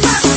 Bye.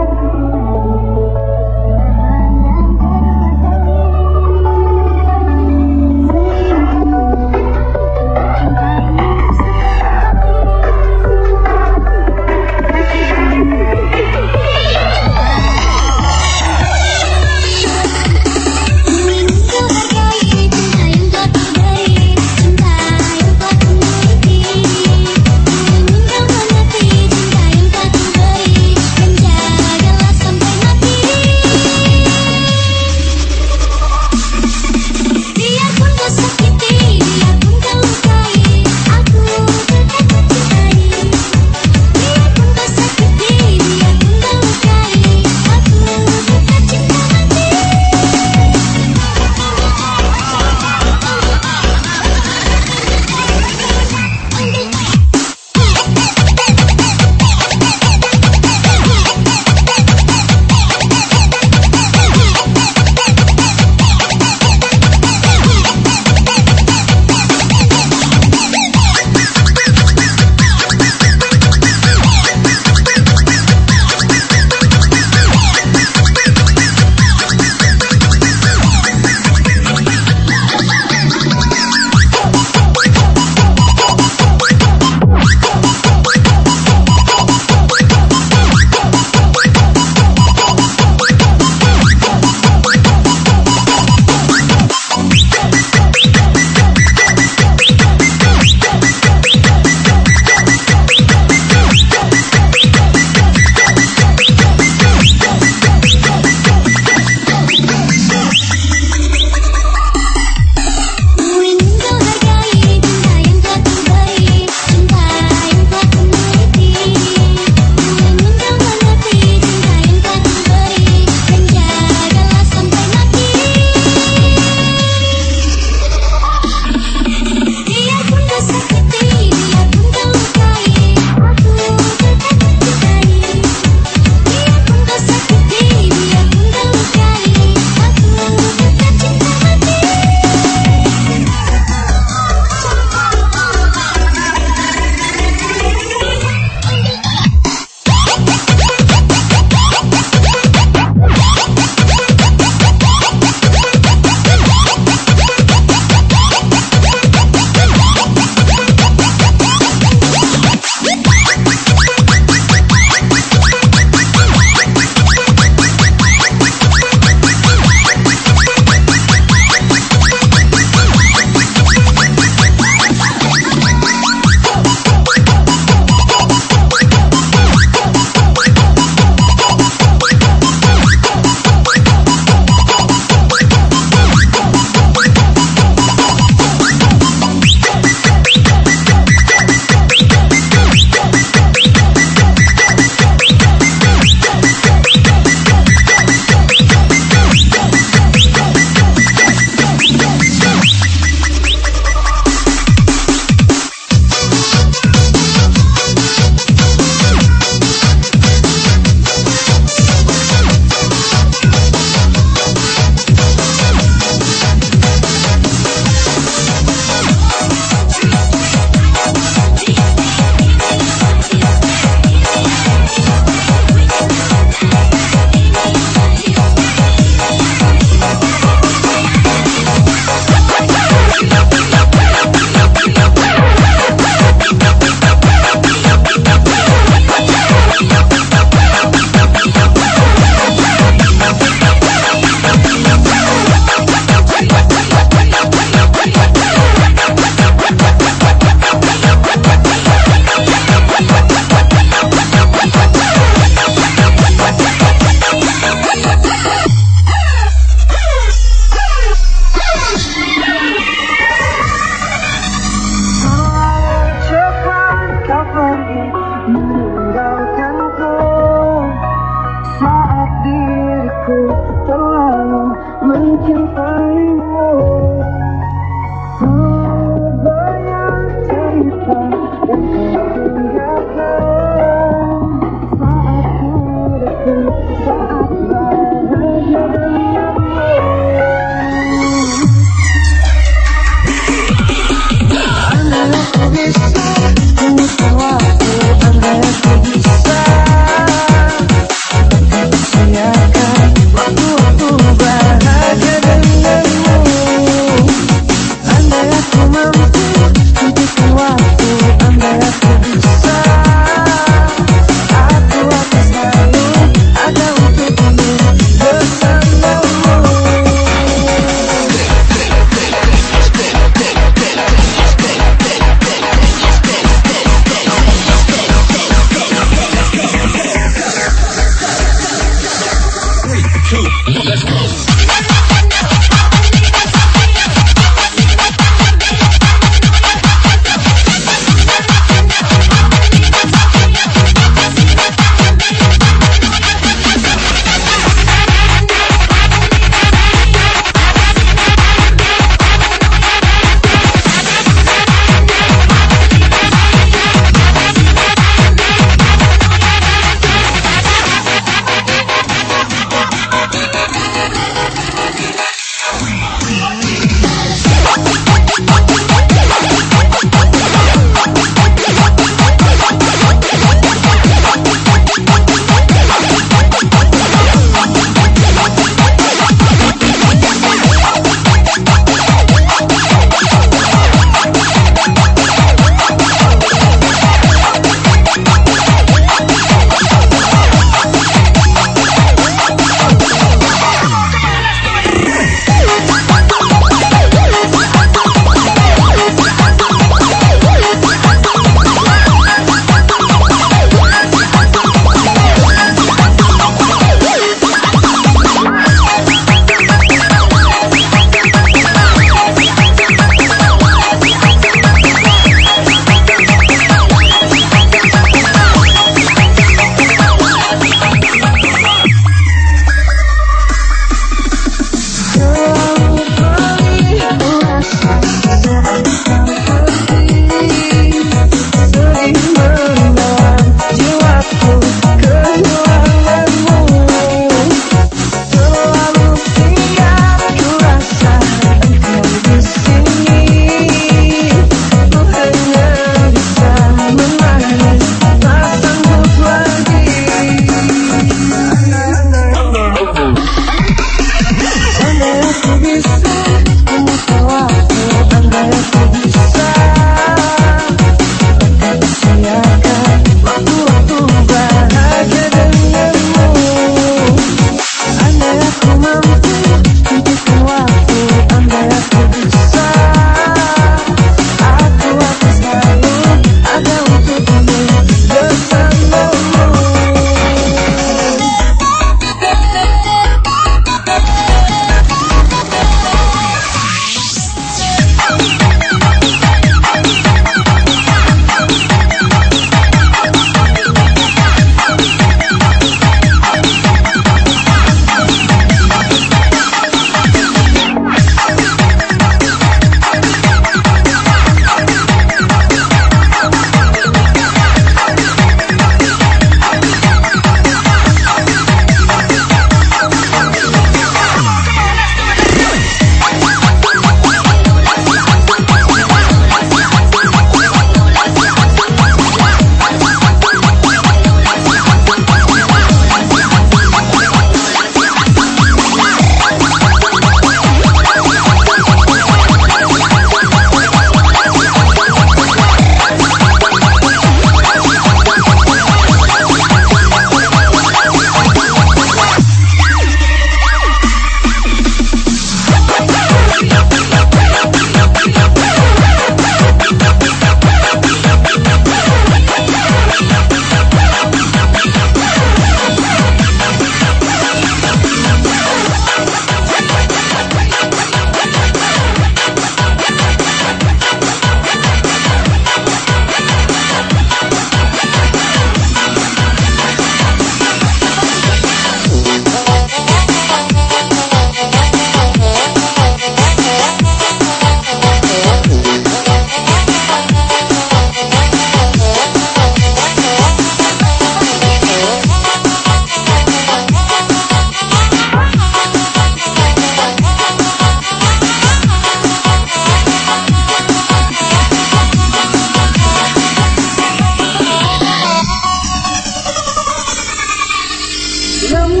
giống